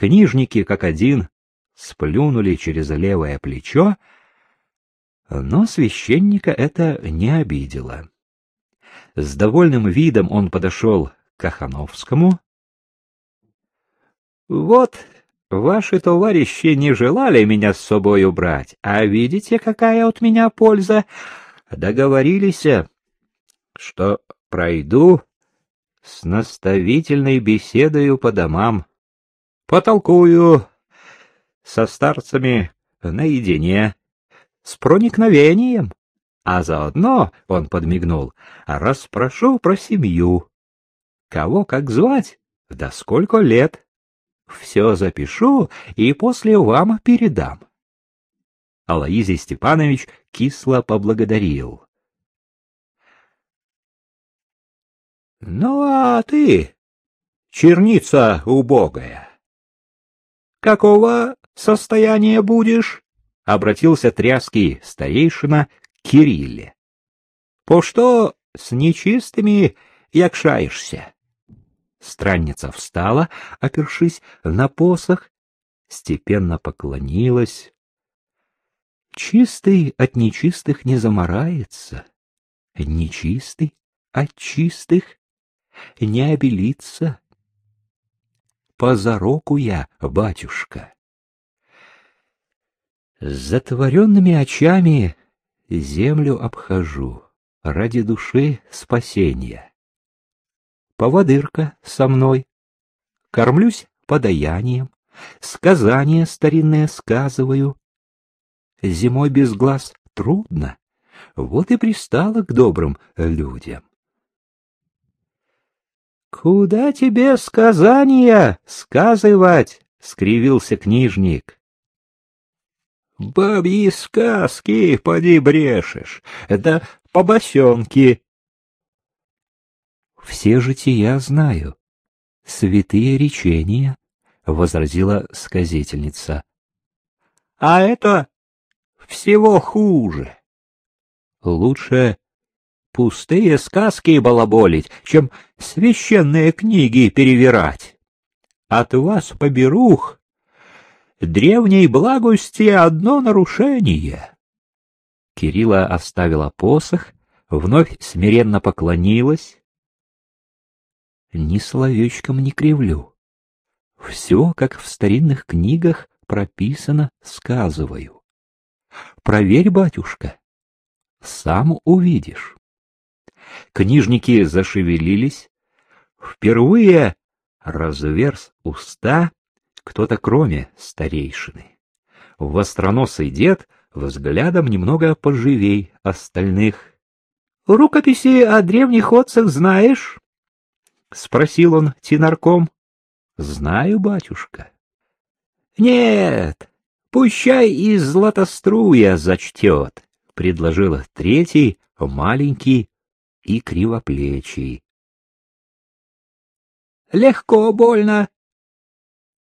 Книжники, как один, сплюнули через левое плечо, но священника это не обидело. С довольным видом он подошел к Кахановскому. — Вот, ваши товарищи не желали меня с собой брать, а видите, какая от меня польза? Договорились, что пройду с наставительной беседою по домам. Потолкую со старцами наедине, с проникновением, а заодно, — он подмигнул, — расспрошу про семью. Кого как звать, да сколько лет. Все запишу и после вам передам. Алаизий Степанович кисло поблагодарил. — Ну а ты, черница убогая, какого состояния будешь? — обратился тряский старейшина к Кирилле. — По что с нечистыми якшаешься? Странница встала, опершись на посох, степенно поклонилась. Чистый от нечистых не заморается, нечистый от чистых не обелится по зароку я, батюшка. С затворенными очами землю обхожу ради души спасения. Поводырка со мной, кормлюсь подаянием, сказания старинные сказываю. Зимой без глаз трудно, вот и пристала к добрым людям. — Куда тебе сказания сказывать? — скривился книжник. — Бабьи сказки, поди брешешь, это побосенки. — Все жития знаю, святые речения, — возразила сказительница. — А это всего хуже. Лучше пустые сказки балаболить, чем священные книги перевирать. От вас, поберух, древней благости одно нарушение. Кирилла оставила посох, вновь смиренно поклонилась. Ни словечком не кривлю. Все, как в старинных книгах прописано, сказываю. Проверь, батюшка, сам увидишь. Книжники зашевелились. Впервые разверз уста кто-то кроме старейшины. Востроносый дед взглядом немного поживей остальных. — Рукописи о древних отцах знаешь? — спросил он тенарком. — Знаю, батюшка. — Нет, пущай из златоструя зачтет, — предложила третий, маленький и кривоплечий. Легко больно.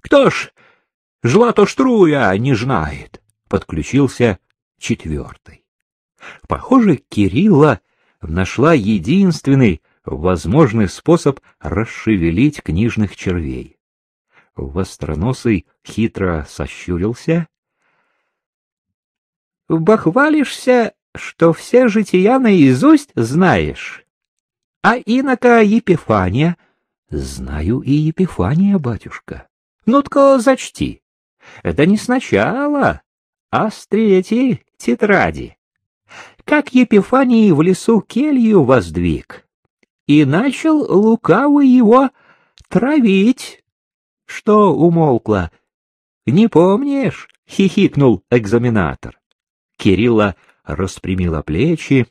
Кто ж жлато штруя не знает? Подключился четвертый. Похоже, Кирилла нашла единственный возможный способ расшевелить книжных червей. Востроносый хитро сощурился. — Бахвалишься что все жития наизусть знаешь. А инока Епифания? Знаю и Епифания, батюшка. Ну-тка, зачти. Это не сначала, а с третьей тетради. Как Епифаний в лесу келью воздвиг, и начал лукавый его травить. Что умолкло? Не помнишь? — хихикнул экзаменатор. Кирилла распрямила плечи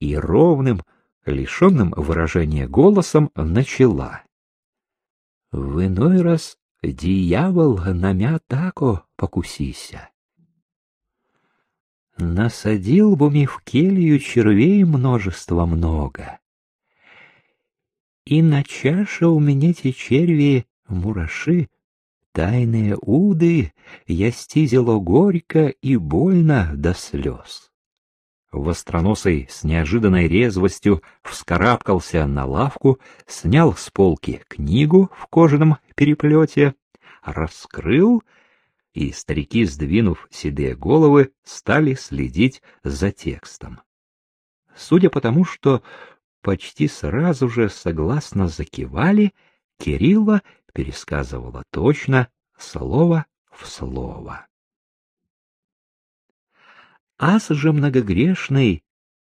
и ровным, лишенным выражения голосом начала. В иной раз дьявол на мя тако покусися. Насадил бы ми в келью червей множество много. И на чаше у меня те черви мураши Тайные уды я стизило горько и больно до слез. Востроносый с неожиданной резвостью вскарабкался на лавку, снял с полки книгу в кожаном переплете, раскрыл, и старики, сдвинув седые головы, стали следить за текстом. Судя по тому, что почти сразу же согласно закивали, Кирилла пересказывала точно, слово в слово. Ас же многогрешный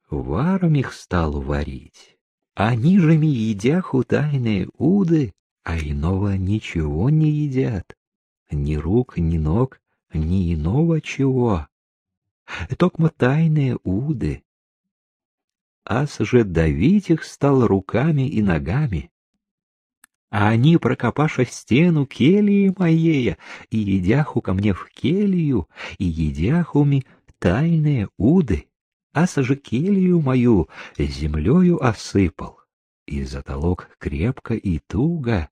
варом их стал варить. Они же ми едяху тайные уды, а иного ничего не едят. Ни рук, ни ног, ни иного чего. Токмо тайные уды. Ас же давить их стал руками и ногами. А они, прокопаша стену кельи моей, и едяху ко мне в келью, и едяху ми тайные уды а сожекелью мою землею осыпал, и затолок крепко и туго,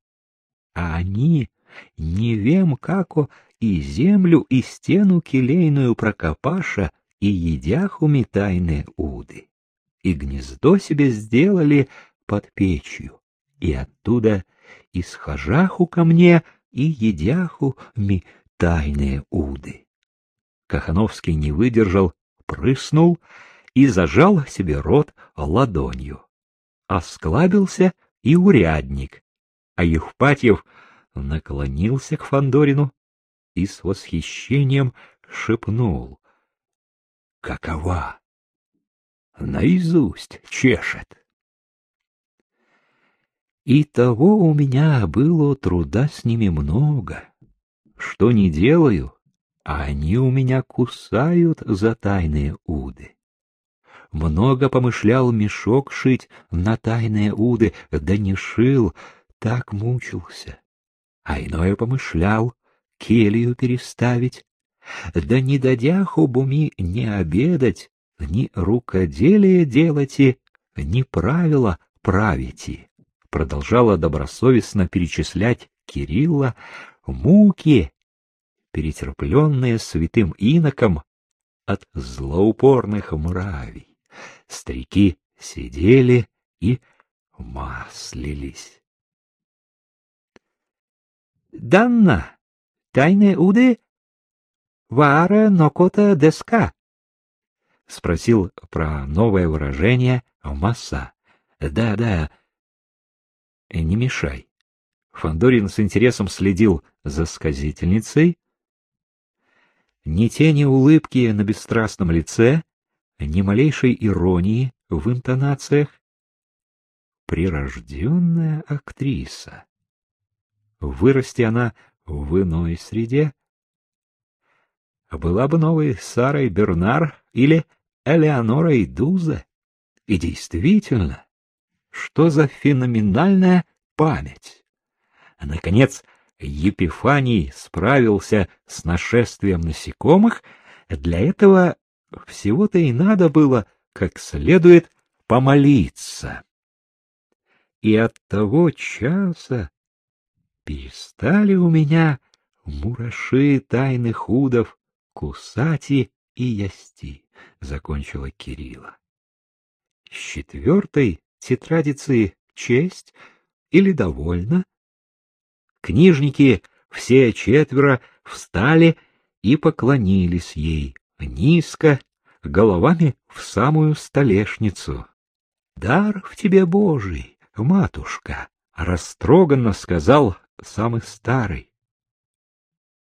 а они, не вем како, и землю, и стену келейную прокопаша, и едяхуми тайные уды, и гнездо себе сделали под печью, и оттуда исхожаху ко мне, и едяху ми тайные уды. Кахановский не выдержал, прыснул и зажал себе рот ладонью. Осклабился и урядник, а Евпатьев наклонился к Фандорину и с восхищением шепнул. — Какова? Наизусть чешет. И того у меня было труда с ними много. Что не делаю, а они у меня кусают за тайные уды много помышлял мешок шить на тайные уды, да не шил, так мучился. А иное помышлял келью переставить, да не дадя хубуми не обедать, ни рукоделие делать и ни правила правите. Продолжала добросовестно перечислять Кирилла муки, перетерпленные святым иноком от злоупорных мравий. Старики сидели и маслились. «Данна, тайне уды, вара нокота деска?» — спросил про новое выражение Масса. «Да, да, не мешай». Фандорин с интересом следил за сказительницей. Ни тени улыбки на бесстрастном лице, ни малейшей иронии в интонациях. Прирожденная актриса. Вырасти она в иной среде. Была бы новой Сарой Бернар или Элеонорой Дузе. И действительно, что за феноменальная память! Наконец, Епифаний справился с нашествием насекомых, для этого всего-то и надо было как следует помолиться. И от того часа перестали у меня мураши тайных удов кусати и ясти, — закончила Кирилла. С четвертой тетрадицы честь или довольно? Книжники все четверо встали и поклонились ей низко, головами в самую столешницу. «Дар в тебе Божий, матушка!» — растроганно сказал самый старый.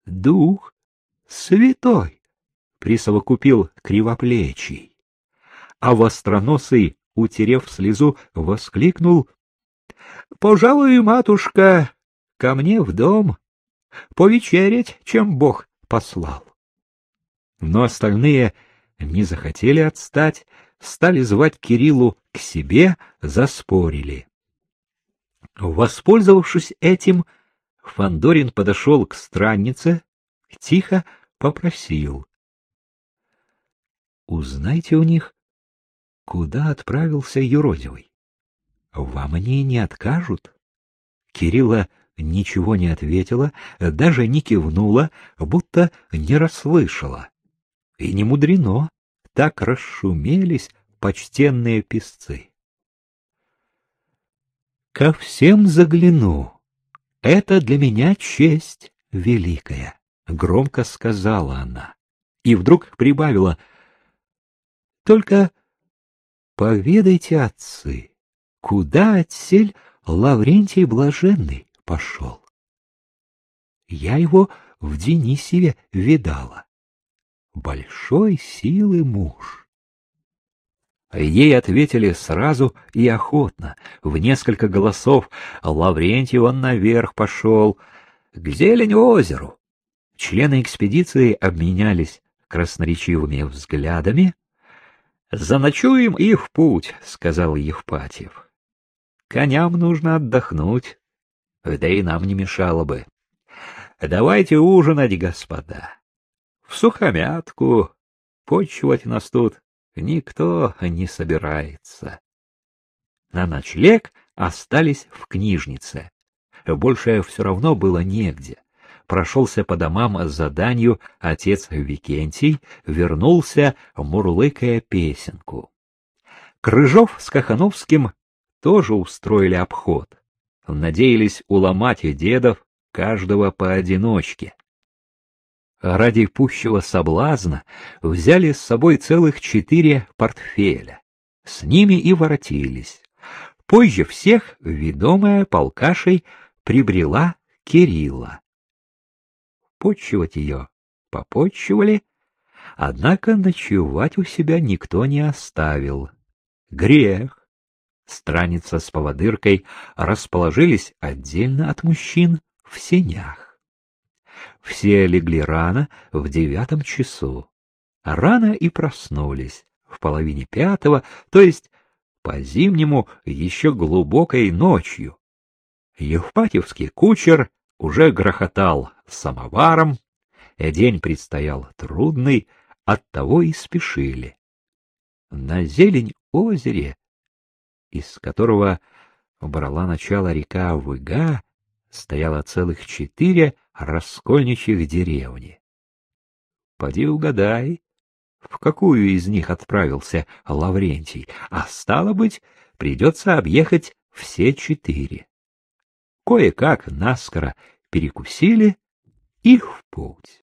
«Дух святой!» — присовокупил кривоплечий. А востроносый, утерев слезу, воскликнул. «Пожалуй, матушка, ко мне в дом, повечерять, чем Бог послал». Но остальные не захотели отстать, стали звать Кириллу к себе, заспорили. Воспользовавшись этим, Фандорин подошел к страннице, тихо попросил. — Узнайте у них, куда отправился юродивый. Вам они не откажут. Кирилла ничего не ответила, даже не кивнула, будто не расслышала. И не мудрено, так расшумелись почтенные песцы. Ко всем загляну. Это для меня честь, великая, — громко сказала она, и вдруг прибавила, — только поведайте, отцы, куда отсель Лаврентий Блаженный пошел? Я его в Денисеве видала. Большой силы муж. Ей ответили сразу и охотно, в несколько голосов. Лаврентий он наверх пошел, к зелень озеру. Члены экспедиции обменялись красноречивыми взглядами. «Заночуем и в путь», — сказал Евпатьев. «Коням нужно отдохнуть, да и нам не мешало бы. Давайте ужинать, господа. В сухомятку почивать нас тут никто не собирается. На ночлег остались в книжнице. Больше все равно было негде. Прошелся по домам с заданию отец Викентий, вернулся, мурлыкая песенку. Крыжов с Кахановским тоже устроили обход. Надеялись уломать дедов, каждого поодиночке. Ради пущего соблазна взяли с собой целых четыре портфеля. С ними и воротились. Позже всех ведомая полкашей прибрела Кирилла. Почивать ее попочивали, однако ночевать у себя никто не оставил. Грех. Страница с поводыркой расположились отдельно от мужчин в сенях. Все легли рано, в девятом часу. Рано и проснулись, в половине пятого, то есть по-зимнему еще глубокой ночью. Евпатьевский кучер уже грохотал самоваром, день предстоял трудный, оттого и спешили. На зелень озере, из которого брала начало река Выга, стояло целых четыре раскольничьих деревни. Поди угадай, в какую из них отправился Лаврентий, а стало быть, придется объехать все четыре. Кое-как наскоро перекусили и в путь.